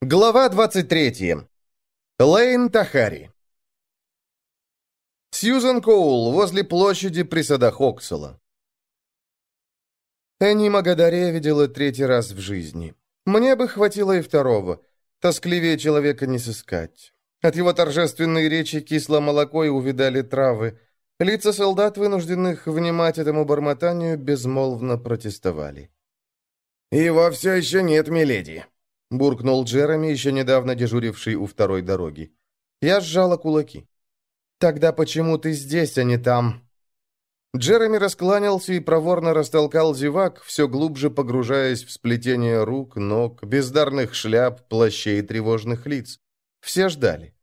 Глава 23. Лейн Тахари. Сьюзен Коул возле площади при садах Оксела. Энни Магадаре видела третий раз в жизни. Мне бы хватило и второго. Тоскливее человека не сыскать. От его торжественной речи кисло молоко и увидали травы. Лица солдат, вынужденных внимать этому бормотанию, безмолвно протестовали. «Его все еще нет, миледи», — буркнул Джереми, еще недавно дежуривший у второй дороги. Я сжала кулаки. «Тогда почему ты здесь, а не там?» Джереми раскланялся и проворно растолкал зевак, все глубже погружаясь в сплетение рук, ног, бездарных шляп, плащей и тревожных лиц. Все ждали.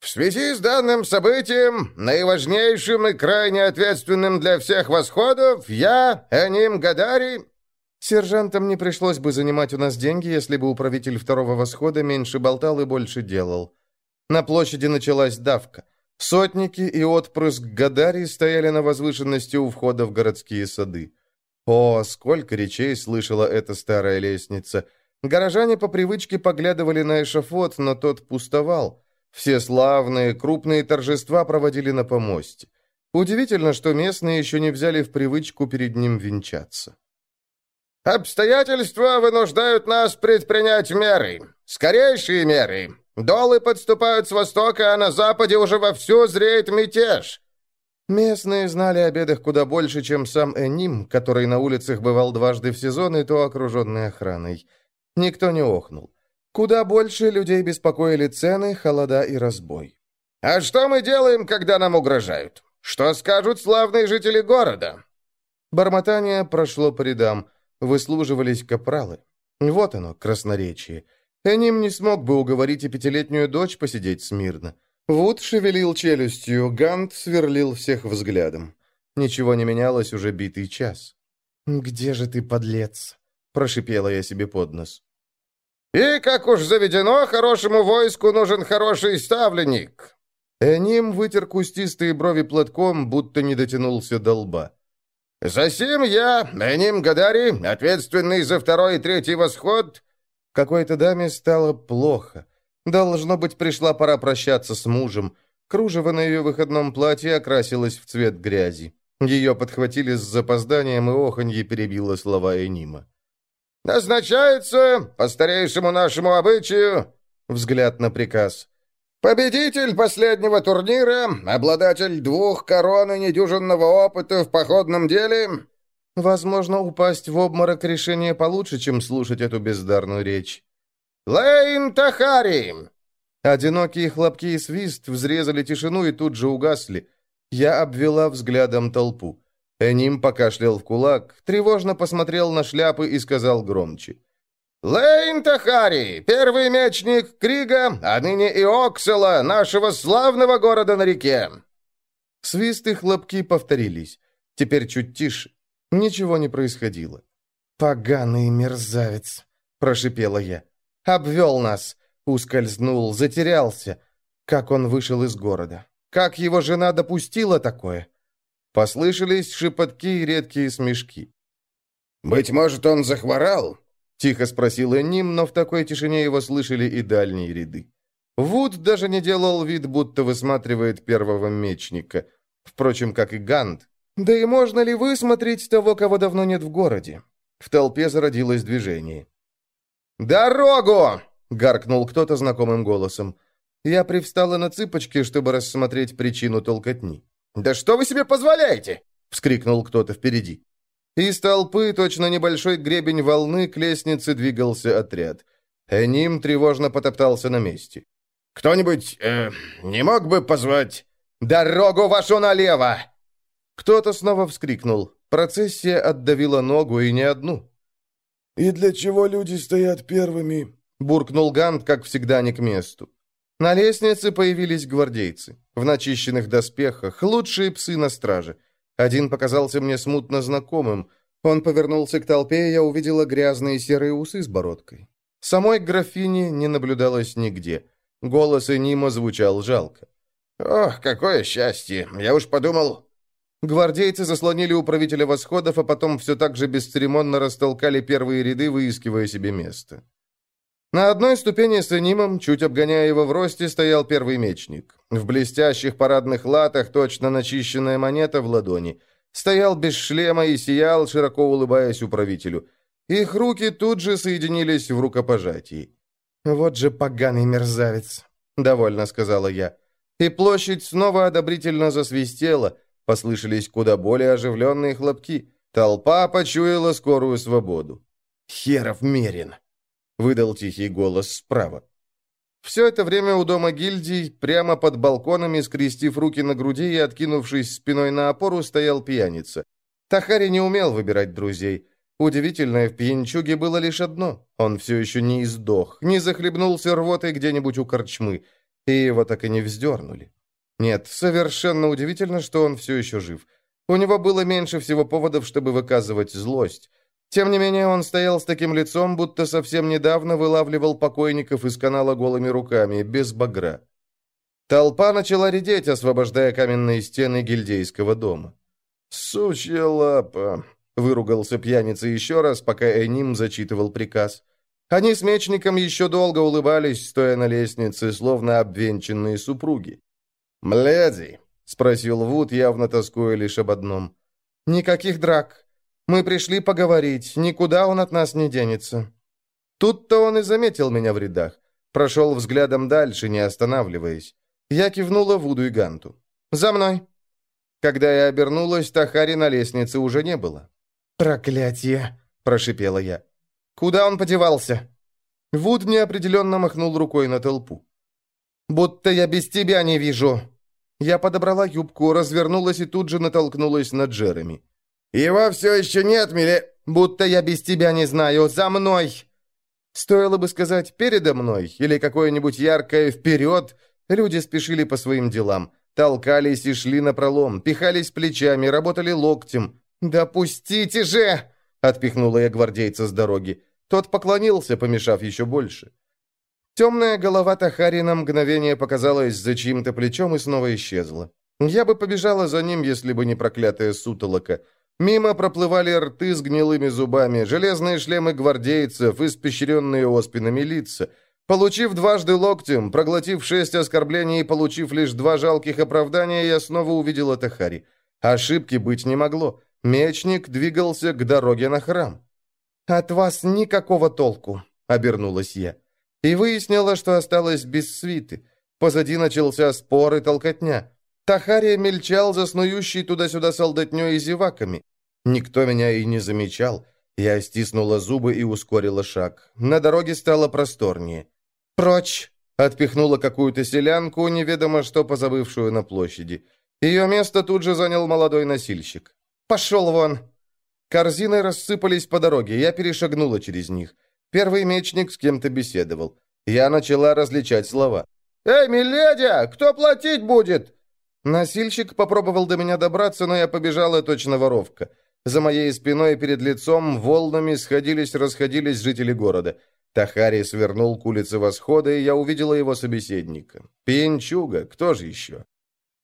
В связи с данным событием, наиважнейшим и крайне ответственным для всех восходов, я, Эним Гадари, Сержантам не пришлось бы занимать у нас деньги, если бы управитель второго восхода меньше болтал и больше делал. На площади началась давка. Сотники и отпрыск Гадари стояли на возвышенности у входа в городские сады. О, сколько речей слышала эта старая лестница! Горожане по привычке поглядывали на эшафот, но тот пустовал. Все славные, крупные торжества проводили на помосте. Удивительно, что местные еще не взяли в привычку перед ним венчаться. «Обстоятельства вынуждают нас предпринять меры. Скорейшие меры. Долы подступают с востока, а на западе уже вовсю зреет мятеж». Местные знали о бедах куда больше, чем сам Эним, который на улицах бывал дважды в сезон и то окруженный охраной. Никто не охнул. Куда больше людей беспокоили цены, холода и разбой. «А что мы делаем, когда нам угрожают? Что скажут славные жители города?» Бормотание прошло по рядам выслуживались капралы. Вот оно, красноречие. Эним не смог бы уговорить и пятилетнюю дочь посидеть смирно. Вуд шевелил челюстью, Гант сверлил всех взглядом. Ничего не менялось уже битый час. «Где же ты, подлец?» – прошипела я себе под нос. «И, как уж заведено, хорошему войску нужен хороший ставленник!» Эним вытер кустистые брови платком, будто не дотянулся до лба. «Засим я, Эним Гадари, ответственный за второй и третий восход...» Какой-то даме стало плохо. Должно быть, пришла пора прощаться с мужем. Кружево на ее выходном платье окрасилось в цвет грязи. Ее подхватили с запозданием, и оханье перебило слова Энима. «Назначается, по старейшему нашему обычаю...» Взгляд на приказ. Победитель последнего турнира, обладатель двух корон и недюжинного опыта в походном деле...» «Возможно, упасть в обморок решение получше, чем слушать эту бездарную речь». «Лейн Тахари!» Одинокие хлопки и свист взрезали тишину и тут же угасли. Я обвела взглядом толпу. Эним покашлял в кулак, тревожно посмотрел на шляпы и сказал громче. «Лейн Тахари, первый мечник Крига, а ныне и Оксела, нашего славного города на реке!» Свист и хлопки повторились. Теперь чуть тише. Ничего не происходило. «Поганый мерзавец!» — прошипела я. «Обвел нас!» — ускользнул, затерялся. Как он вышел из города? Как его жена допустила такое? Послышались шепотки и редкие смешки. «Быть может, он захворал?» Тихо спросил Энним, но в такой тишине его слышали и дальние ряды. Вуд даже не делал вид, будто высматривает первого мечника. Впрочем, как и Гант. Да и можно ли высмотреть того, кого давно нет в городе? В толпе зародилось движение. «Дорогу!» — гаркнул кто-то знакомым голосом. Я привстала на цыпочки, чтобы рассмотреть причину толкотни. «Да что вы себе позволяете?» — вскрикнул кто-то впереди. Из толпы, точно небольшой гребень волны, к лестнице двигался отряд. Эним тревожно потоптался на месте. «Кто-нибудь э, не мог бы позвать дорогу вашу налево?» Кто-то снова вскрикнул. Процессия отдавила ногу и не одну. «И для чего люди стоят первыми?» буркнул Гант, как всегда, не к месту. На лестнице появились гвардейцы. В начищенных доспехах, лучшие псы на страже. Один показался мне смутно знакомым. Он повернулся к толпе, и я увидела грязные серые усы с бородкой. Самой графини не наблюдалось нигде. Голос Энима звучал жалко. «Ох, какое счастье! Я уж подумал...» Гвардейцы заслонили управителя восходов, а потом все так же бесцеремонно растолкали первые ряды, выискивая себе место. На одной ступени с Энимом, чуть обгоняя его в росте, стоял первый мечник. В блестящих парадных латах точно начищенная монета в ладони. Стоял без шлема и сиял, широко улыбаясь управителю. Их руки тут же соединились в рукопожатии. «Вот же поганый мерзавец», — довольно сказала я. И площадь снова одобрительно засвистела, послышались куда более оживленные хлопки. Толпа почуяла скорую свободу. «Херов мерин!» — выдал тихий голос справа. Все это время у дома гильдий, прямо под балконами, скрестив руки на груди и откинувшись спиной на опору, стоял пьяница. Тахари не умел выбирать друзей. Удивительное в пьянчуге было лишь одно. Он все еще не издох, не захлебнулся рвотой где-нибудь у корчмы, и его так и не вздернули. Нет, совершенно удивительно, что он все еще жив. У него было меньше всего поводов, чтобы выказывать злость. Тем не менее, он стоял с таким лицом, будто совсем недавно вылавливал покойников из канала голыми руками, без багра. Толпа начала редеть, освобождая каменные стены гильдейского дома. «Сучья лапа!» — выругался пьяница еще раз, пока Эним зачитывал приказ. Они с мечником еще долго улыбались, стоя на лестнице, словно обвенчанные супруги. «Мледи!» — спросил Вуд, явно тоскуя лишь об одном. «Никаких драк. Мы пришли поговорить, никуда он от нас не денется». Тут-то он и заметил меня в рядах. Прошел взглядом дальше, не останавливаясь. Я кивнула Вуду и Ганту. «За мной!» Когда я обернулась, Тахари на лестнице уже не было. «Проклятие!» – прошипела я. «Куда он подевался?» Вуд неопределенно махнул рукой на толпу. «Будто я без тебя не вижу!» Я подобрала юбку, развернулась и тут же натолкнулась на Джереми. «Его все еще нет, миле...» «Будто я без тебя не знаю. За мной!» Стоило бы сказать «передо мной» или какое-нибудь яркое «вперед». Люди спешили по своим делам. Толкались и шли напролом, пихались плечами, работали локтем. «Допустите же!» — отпихнула я гвардейца с дороги. Тот поклонился, помешав еще больше. Темная голова Тахари на мгновение показалась за чьим-то плечом и снова исчезла. Я бы побежала за ним, если бы не проклятая сутолока. Мимо проплывали рты с гнилыми зубами, железные шлемы гвардейцев, испещренные оспинами лица. Получив дважды локтем, проглотив шесть оскорблений и получив лишь два жалких оправдания, я снова увидел Тахари. Ошибки быть не могло. Мечник двигался к дороге на храм. «От вас никакого толку», — обернулась я. И выяснила, что осталось без свиты. Позади начался спор и толкотня. Тахария мельчал за снующей туда-сюда солдатней и зеваками. Никто меня и не замечал. Я стиснула зубы и ускорила шаг. На дороге стало просторнее. «Прочь!» — отпихнула какую-то селянку, неведомо что позабывшую на площади. Ее место тут же занял молодой носильщик. «Пошел вон!» Корзины рассыпались по дороге, я перешагнула через них. Первый мечник с кем-то беседовал. Я начала различать слова. «Эй, миледи, кто платить будет?» Носильщик попробовал до меня добраться, но я побежала точно воровка. За моей спиной перед лицом волнами сходились-расходились жители города. Тахари свернул к улице Восхода, и я увидела его собеседника. Пьянчуга, кто же еще?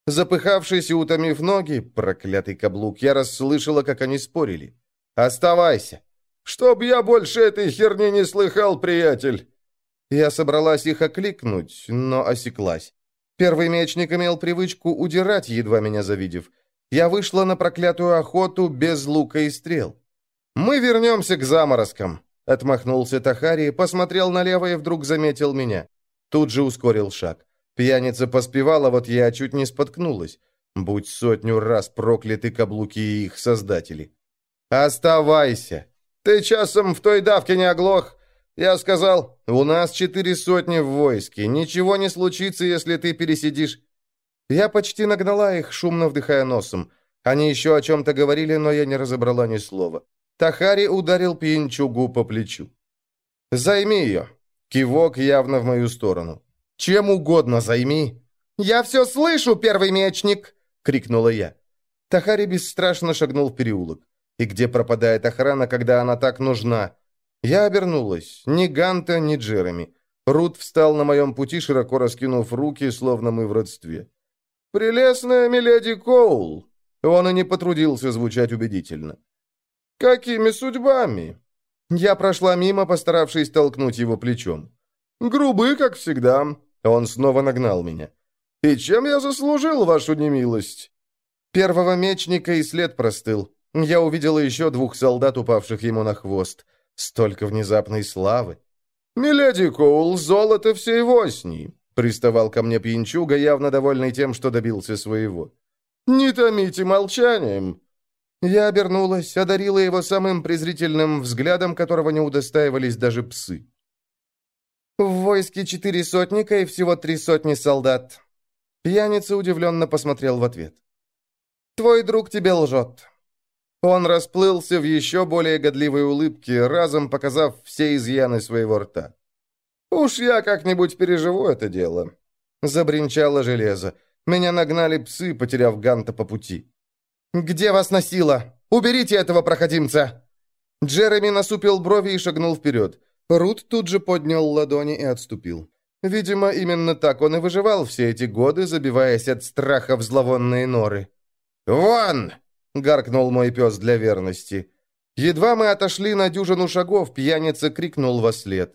Запыхавшись и утомив ноги, проклятый каблук, я расслышала, как они спорили. «Оставайся!» «Чтоб я больше этой херни не слыхал, приятель!» Я собралась их окликнуть, но осеклась. Первый мечник имел привычку удирать, едва меня завидев. Я вышла на проклятую охоту без лука и стрел. «Мы вернемся к заморозкам», — отмахнулся Тахари, посмотрел налево и вдруг заметил меня. Тут же ускорил шаг. Пьяница поспевала, вот я чуть не споткнулась. Будь сотню раз прокляты каблуки и их создатели. «Оставайся! Ты часом в той давке не оглох? Я сказал, у нас четыре сотни в войске. Ничего не случится, если ты пересидишь. Я почти нагнала их, шумно вдыхая носом. Они еще о чем-то говорили, но я не разобрала ни слова. Тахари ударил пьянчугу по плечу. «Займи ее!» Кивок явно в мою сторону. «Чем угодно займи!» «Я все слышу, первый мечник!» — крикнула я. Тахари бесстрашно шагнул в переулок. И где пропадает охрана, когда она так нужна? Я обернулась. Ни Ганта, ни Джереми. Рут встал на моем пути, широко раскинув руки, словно мы в родстве. «Прелестная миледи Коул!» Он и не потрудился звучать убедительно. «Какими судьбами?» Я прошла мимо, постаравшись толкнуть его плечом. «Грубы, как всегда». Он снова нагнал меня. «И чем я заслужил вашу немилость?» Первого мечника и след простыл. Я увидела еще двух солдат, упавших ему на хвост. Столько внезапной славы. «Миледи Коул, золото всей восни!» Приставал ко мне пьянчуга, явно довольный тем, что добился своего. «Не томите молчанием!» Я обернулась, одарила его самым презрительным взглядом, которого не удостаивались даже псы. «В войске четыре сотника и всего три сотни солдат». Пьяница удивленно посмотрел в ответ. «Твой друг тебе лжет». Он расплылся в еще более годливой улыбке, разом показав все изъяны своего рта. «Уж я как-нибудь переживу это дело». Забринчало железо. Меня нагнали псы, потеряв Ганта по пути. «Где вас носило? Уберите этого проходимца!» Джереми насупил брови и шагнул вперед. Рут тут же поднял ладони и отступил. Видимо, именно так он и выживал все эти годы, забиваясь от страха в зловонные норы. «Вон!» — гаркнул мой пес для верности. Едва мы отошли на дюжину шагов, пьяница крикнул во след.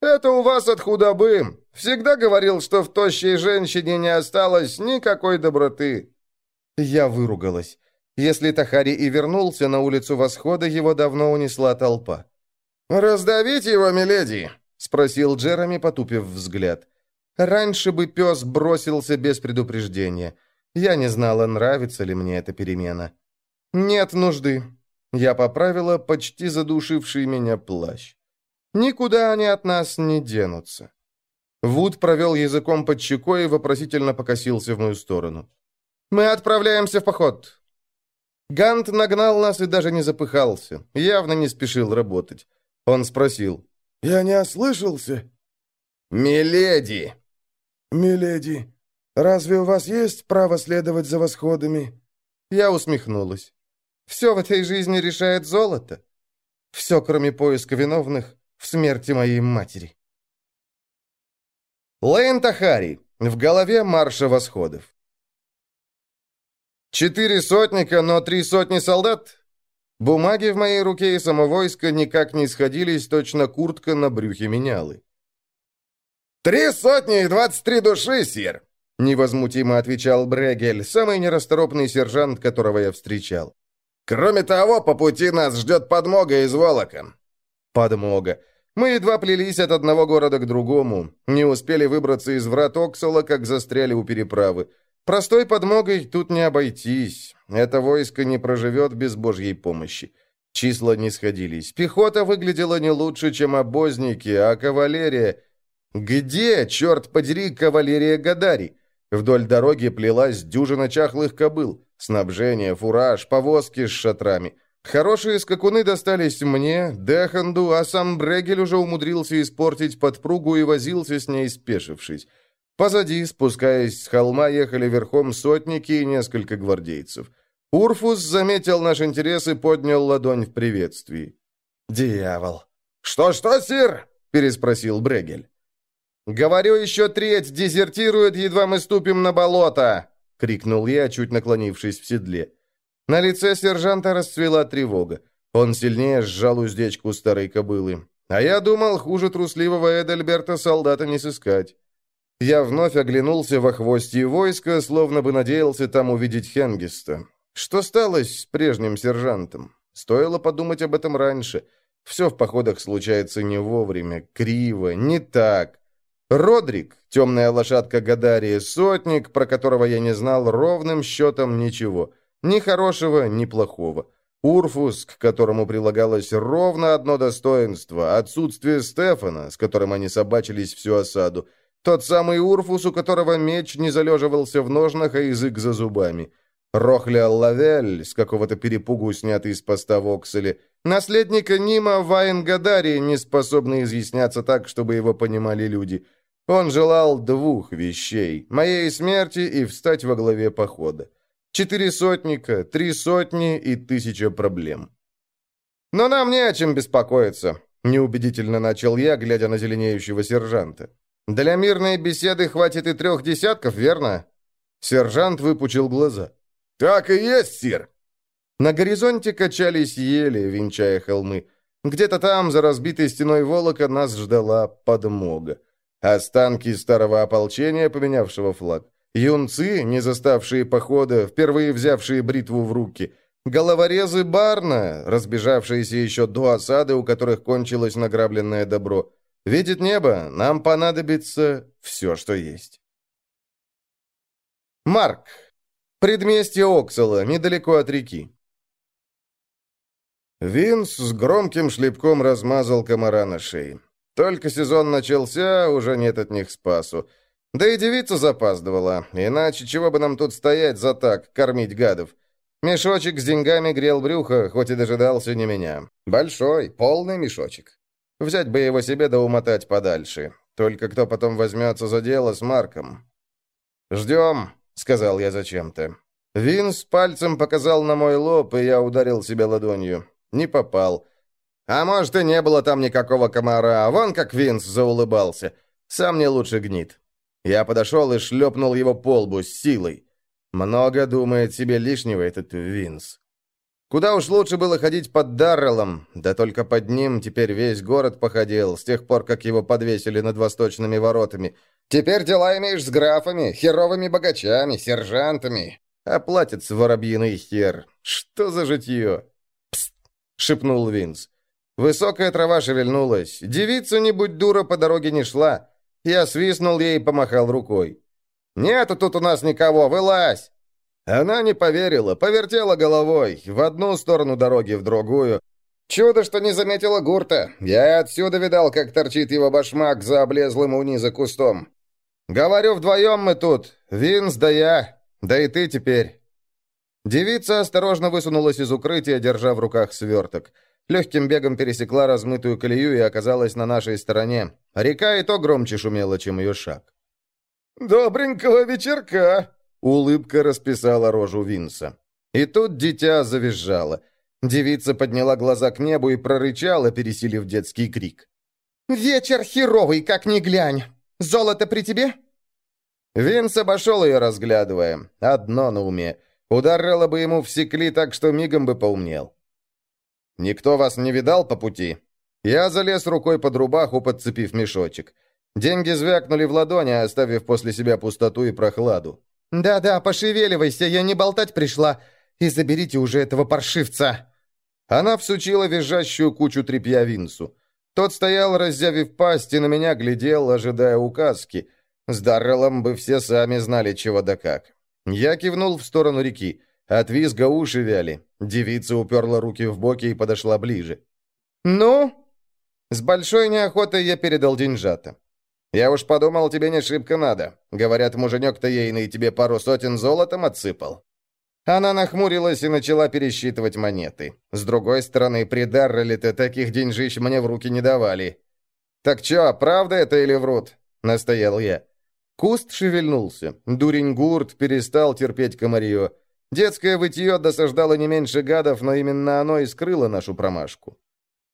«Это у вас от худобы. Всегда говорил, что в тощей женщине не осталось никакой доброты». Я выругалась. Если Тахари и вернулся на улицу Восхода, его давно унесла толпа. «Раздавить его, миледи?» — спросил Джереми, потупив взгляд. Раньше бы пес бросился без предупреждения. Я не знала, нравится ли мне эта перемена. «Нет нужды». Я поправила почти задушивший меня плащ. Никуда они от нас не денутся. Вуд провел языком под щекой и вопросительно покосился в мою сторону. «Мы отправляемся в поход!» Гант нагнал нас и даже не запыхался, явно не спешил работать. Он спросил. «Я не ослышался?» «Миледи!» «Миледи, разве у вас есть право следовать за восходами?» Я усмехнулась. «Все в этой жизни решает золото. Все, кроме поиска виновных, в смерти моей матери. Лейн Тахари. В голове марша восходов. Четыре сотника, но три сотни солдат? Бумаги в моей руке и само войско никак не сходились, точно куртка на брюхе менялы. «Три сотни и двадцать три души, сир!» Невозмутимо отвечал Брегель, самый нерасторопный сержант, которого я встречал. «Кроме того, по пути нас ждет подмога из Волока подмога. Мы едва плелись от одного города к другому. Не успели выбраться из врат Оксала, как застряли у переправы. Простой подмогой тут не обойтись. Это войско не проживет без божьей помощи. Числа не сходились. Пехота выглядела не лучше, чем обозники, а кавалерия... Где, черт подери, кавалерия Гадари? Вдоль дороги плелась дюжина чахлых кобыл. Снабжение, фураж, повозки с шатрами. Хорошие скакуны достались мне, Деханду, а сам Брегель уже умудрился испортить подпругу и возился с ней, спешившись. Позади, спускаясь с холма, ехали верхом сотники и несколько гвардейцев. Урфус заметил наш интерес и поднял ладонь в приветствии. «Дьявол!» «Что-что, сир?» — переспросил Брегель. «Говорю, еще треть дезертирует, едва мы ступим на болото!» — крикнул я, чуть наклонившись в седле. На лице сержанта расцвела тревога. Он сильнее сжал уздечку старой кобылы. А я думал, хуже трусливого Эдельберта солдата не сыскать. Я вновь оглянулся во хвосте войска, словно бы надеялся там увидеть Хенгиста. Что стало с прежним сержантом? Стоило подумать об этом раньше. Все в походах случается не вовремя, криво, не так. Родрик, темная лошадка Гадария, сотник, про которого я не знал ровным счетом ничего — ни хорошего, ни плохого. Урфус, к которому прилагалось ровно одно достоинство – отсутствие Стефана, с которым они собачились всю осаду. Тот самый Урфус, у которого меч не залеживался в ножнах, а язык за зубами. Рохля Лавель, с какого-то перепугу снятый из поста в. Наследника Нима Ваенгадари, не способный изъясняться так, чтобы его понимали люди. Он желал двух вещей – моей смерти и встать во главе похода. Четыре сотника, три сотни и тысяча проблем. «Но нам не о чем беспокоиться», — неубедительно начал я, глядя на зеленеющего сержанта. «Для мирной беседы хватит и трех десятков, верно?» Сержант выпучил глаза. «Так и есть, сир!» На горизонте качались ели, венчая холмы. Где-то там, за разбитой стеной Волока, нас ждала подмога. Останки старого ополчения, поменявшего флаг. Юнцы, не заставшие похода, впервые взявшие бритву в руки. Головорезы Барна, разбежавшиеся еще до осады, у которых кончилось награбленное добро. Видит небо, нам понадобится все, что есть. Марк. Предместье Оксала, недалеко от реки. Винс с громким шлепком размазал комара на шее. Только сезон начался, уже нет от них спасу. Да и девица запаздывала, иначе чего бы нам тут стоять за так, кормить гадов. Мешочек с деньгами грел брюхо, хоть и дожидался не меня. Большой, полный мешочек. Взять бы его себе да умотать подальше. Только кто потом возьмется за дело с Марком? «Ждем», — сказал я зачем-то. Винс пальцем показал на мой лоб, и я ударил себя ладонью. Не попал. А может, и не было там никакого комара, а вон как Винс заулыбался. Сам не лучше гнит. Я подошел и шлепнул его по лбу с силой. Много думает себе лишнего этот Винс. Куда уж лучше было ходить под Дарреллом, да только под ним теперь весь город походил, с тех пор, как его подвесили над восточными воротами. Теперь дела имеешь с графами, херовыми богачами, сержантами. А воробьиный хер. Что за житье? Шепнул Винс. Высокая трава шевельнулась. Девица, не будь дура, по дороге не шла. Я свистнул ей и помахал рукой. «Нету тут у нас никого, вылазь!» Она не поверила, повертела головой, в одну сторону дороги, в другую. Чудо, что не заметила гурта. Я отсюда видал, как торчит его башмак за облезлым у низа кустом. Говорю, вдвоем мы тут. Винс да я. Да и ты теперь. Девица осторожно высунулась из укрытия, держа в руках сверток. Легким бегом пересекла размытую колею и оказалась на нашей стороне. Река и то громче шумела, чем ее шаг. «Добренького вечерка!» Улыбка расписала рожу Винса. И тут дитя завизжало. Девица подняла глаза к небу и прорычала, пересилив детский крик. «Вечер херовый, как ни глянь! Золото при тебе?» Винс обошел ее, разглядывая. Одно на уме. Ударило бы ему в секли так, что мигом бы поумнел. «Никто вас не видал по пути?» Я залез рукой под рубаху, подцепив мешочек. Деньги звякнули в ладони, оставив после себя пустоту и прохладу. «Да-да, пошевеливайся, я не болтать пришла. И заберите уже этого паршивца!» Она всучила визжащую кучу тряпья Винсу. Тот стоял, раззявив пасть, и на меня глядел, ожидая указки. С Дарреллом бы все сами знали, чего да как. Я кивнул в сторону реки. От визга уши вяли. Девица уперла руки в боки и подошла ближе. «Ну?» С большой неохотой я передал деньжата. «Я уж подумал, тебе не шибко надо. Говорят, муженек-то ейный тебе пару сотен золотом отсыпал». Она нахмурилась и начала пересчитывать монеты. С другой стороны, при Дарреле-то таких деньжищ мне в руки не давали. «Так чё, правда это или врут?» — настоял я. Куст шевельнулся. Дурень Гурт перестал терпеть комарье. Детское вытье досаждало не меньше гадов, но именно оно и скрыло нашу промашку.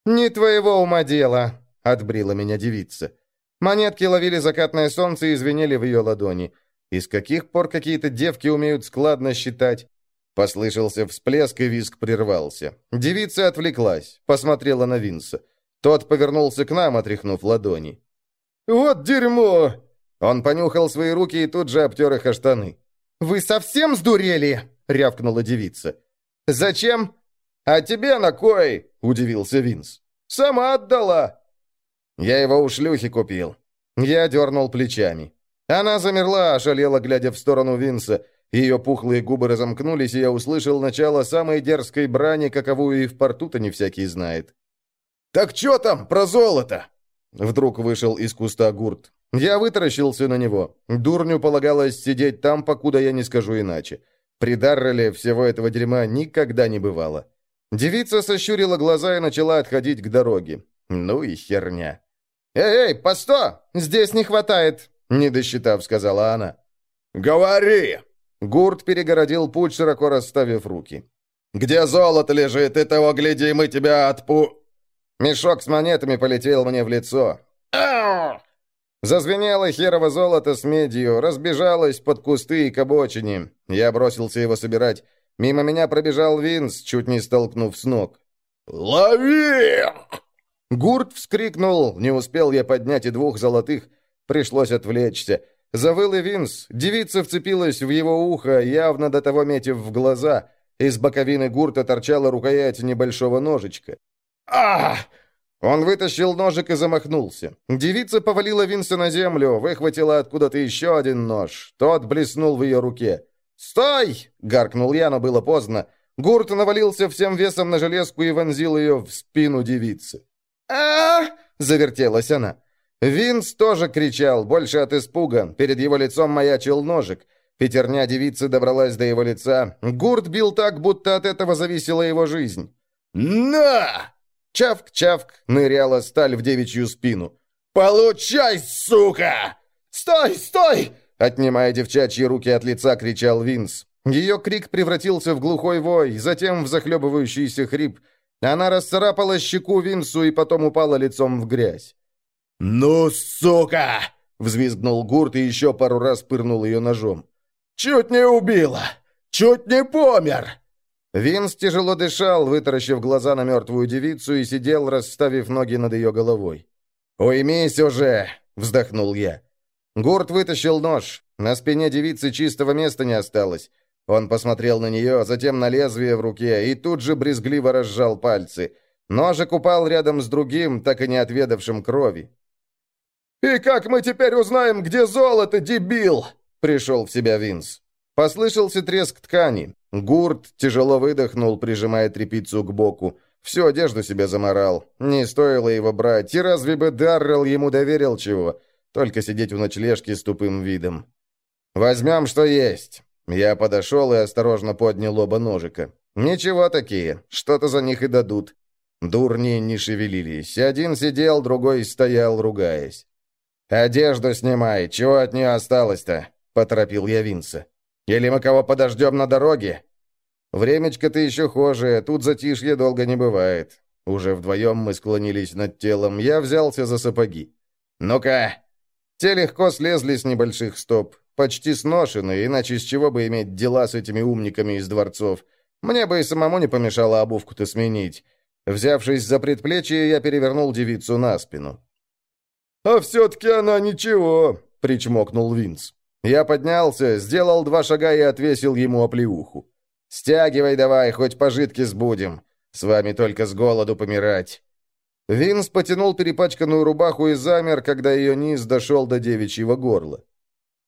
«Не твоего ума дело!» — отбрила меня девица. Монетки ловили закатное солнце и звенели в ее ладони. Из каких пор какие-то девки умеют складно считать? Послышался всплеск, и виск прервался. Девица отвлеклась, посмотрела на Винса. Тот повернулся к нам, отряхнув ладони. «Вот дерьмо!» Он понюхал свои руки и тут же обтер их о штаны. «Вы совсем сдурели?» — рявкнула девица. «Зачем?» «А тебе на кой?» — удивился Винс. «Сама отдала». «Я его у шлюхи купил». Я дернул плечами. Она замерла, ошалела, глядя в сторону Винса. Ее пухлые губы разомкнулись, и я услышал начало самой дерзкой брани, каковую и в порту-то не всякий знает. «Так что там про золото?» Вдруг вышел из куста гурт. Я вытаращился на него. Дурню полагалось сидеть там, покуда я не скажу иначе. При Дарреле всего этого дерьма никогда не бывало. Девица сощурила глаза и начала отходить к дороге. Ну и херня. «Эй, эй, посто! Здесь не хватает!» Не досчитав, сказала она. «Говори!» Гурт перегородил путь, широко расставив руки. «Где золото лежит? И того, гляди, мы тебя отпу...» Мешок с монетами полетел мне в лицо. «Ау!» Зазвенело херово золото с медью, разбежалось под кусты и к обочине. Я бросился его собирать. Мимо меня пробежал Винс, чуть не столкнув с ног. «Лови!» Гурт вскрикнул, не успел я поднять и двух золотых. Пришлось отвлечься. Завыл и Винс. Девица вцепилась в его ухо, явно до того метив в глаза. Из боковины гурта торчала рукоять небольшого ножичка. а Он вытащил ножик и замахнулся. Девица повалила Винса на землю, выхватила откуда-то еще один нож. Тот блеснул в ее руке. «Стой!» — гаркнул я, но было поздно. Гурт навалился всем весом на железку и вонзил ее в спину девицы. а завертелась она. Винс тоже кричал, больше от испуга. Перед его лицом маячил ножик. Пятерня девицы добралась до его лица. Гурт бил так, будто от этого зависела его жизнь. «На!» Чавк-чавк ныряла сталь в девичью спину. «Получай, сука!» «Стой, стой!» Отнимая девчачьи руки от лица, кричал Винс. Ее крик превратился в глухой вой, затем в захлебывающийся хрип. Она расцарапала щеку Винсу и потом упала лицом в грязь. «Ну, сука!» — взвизгнул Гурт и еще пару раз пырнул ее ножом. «Чуть не убила! Чуть не помер!» Винс тяжело дышал, вытаращив глаза на мертвую девицу и сидел, расставив ноги над ее головой. «Уймись уже!» — вздохнул я. Гурт вытащил нож. На спине девицы чистого места не осталось. Он посмотрел на нее, затем на лезвие в руке и тут же брезгливо разжал пальцы. Ножик упал рядом с другим, так и не отведавшим крови. «И как мы теперь узнаем, где золото, дебил?» Пришел в себя Винс. Послышался треск ткани. Гурт тяжело выдохнул, прижимая трепицу к боку. Всю одежду себе заморал. Не стоило его брать. И разве бы Даррелл ему доверил чего? Только сидеть в ночлежке с тупым видом. «Возьмем, что есть». Я подошел и осторожно поднял оба ножика. «Ничего такие. Что-то за них и дадут». Дурни не шевелились. Один сидел, другой стоял, ругаясь. «Одежду снимай, чего от нее осталось-то?» — поторопил я Винса. «Или мы кого подождем на дороге?» «Времечко-то еще хуже, тут затишье долго не бывает». Уже вдвоем мы склонились над телом, я взялся за сапоги. «Ну-ка!» Те легко слезли с небольших стоп, почти сношены, иначе с чего бы иметь дела с этими умниками из дворцов? Мне бы и самому не помешало обувку-то сменить. Взявшись за предплечье, я перевернул девицу на спину. «А все-таки она ничего», — причмокнул Винс. Я поднялся, сделал два шага и отвесил ему оплеуху. «Стягивай давай, хоть пожитки сбудем. С вами только с голоду помирать». Винс потянул перепачканную рубаху и замер, когда ее низ дошел до девичьего горла.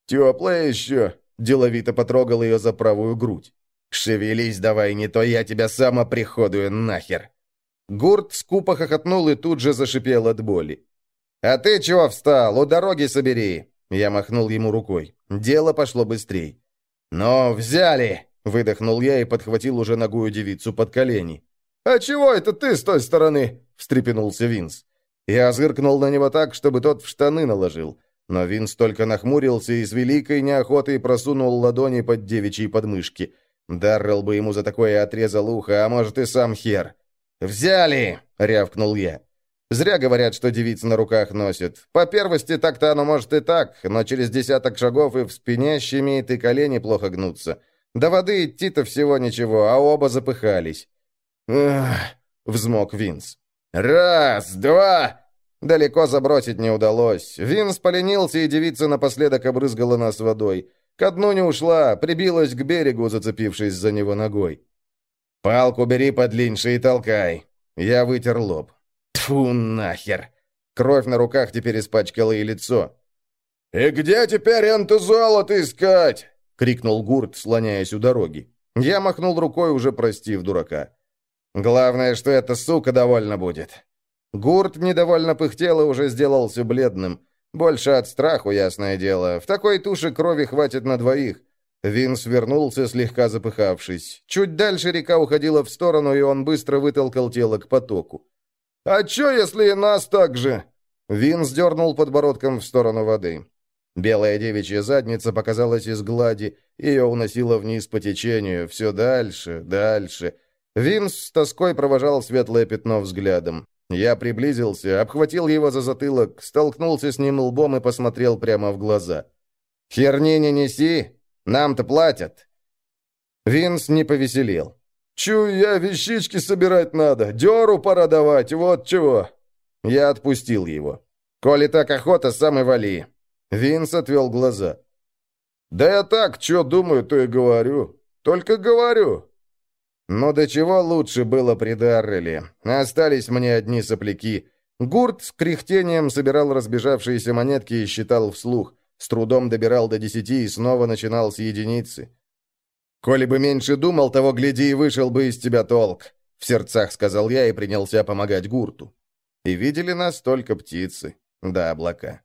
«Теплая еще», — деловито потрогал ее за правую грудь. «Шевелись давай, не то я тебя сам оприходую нахер». Гурт скупо хохотнул и тут же зашипел от боли. «А ты чего встал? У дороги собери!» Я махнул ему рукой. Дело пошло быстрей. «Но взяли!» — выдохнул я и подхватил уже ногую девицу под колени. «А чего это ты с той стороны?» — встрепенулся Винс. Я зыркнул на него так, чтобы тот в штаны наложил. Но Винс только нахмурился и с великой неохотой просунул ладони под девичьи подмышки. Даррел бы ему за такое отрезал ухо, а может и сам хер. «Взяли!» — рявкнул я. Зря говорят, что девиц на руках носят. По первости так-то оно может и так, но через десяток шагов и в спине щемит, и колени плохо гнутся. До воды идти-то всего ничего, а оба запыхались. «Ах!» — взмок Винс. «Раз, два!» Далеко забросить не удалось. Винс поленился, и девица напоследок обрызгала нас водой. Ко дну не ушла, прибилась к берегу, зацепившись за него ногой. «Палку бери подлиннее и толкай». Я вытер лоб. Тфу нахер. Кровь на руках теперь испачкала и лицо. «И где теперь энто золото искать?» — крикнул Гурт, слоняясь у дороги. Я махнул рукой, уже простив дурака. «Главное, что эта сука довольна будет». Гурт недовольно пыхтел и уже сделался бледным. Больше от страху, ясное дело. В такой туше крови хватит на двоих. Винс вернулся, слегка запыхавшись. Чуть дальше река уходила в сторону, и он быстро вытолкал тело к потоку. «А чё, если и нас так же?» Вин сдернул подбородком в сторону воды. Белая девичья задница показалась из глади, ее уносило вниз по течению, все дальше, дальше. Винс с тоской провожал светлое пятно взглядом. Я приблизился, обхватил его за затылок, столкнулся с ним лбом и посмотрел прямо в глаза. «Херни не неси! Нам-то платят!» Винс не повеселел. «Чую я, вещички собирать надо, дёру пора давать, вот чего!» Я отпустил его. «Коли так охота, сам и вали!» Винс отвел глаза. «Да я так, что думаю, то и говорю. Только говорю». Но до чего лучше было при Дарреле. Остались мне одни сопляки. Гурт с кряхтением собирал разбежавшиеся монетки и считал вслух. С трудом добирал до десяти и снова начинал с единицы. «Коли бы меньше думал, того гляди и вышел бы из тебя толк», — в сердцах сказал я и принялся помогать Гурту. И видели нас только птицы, да облака.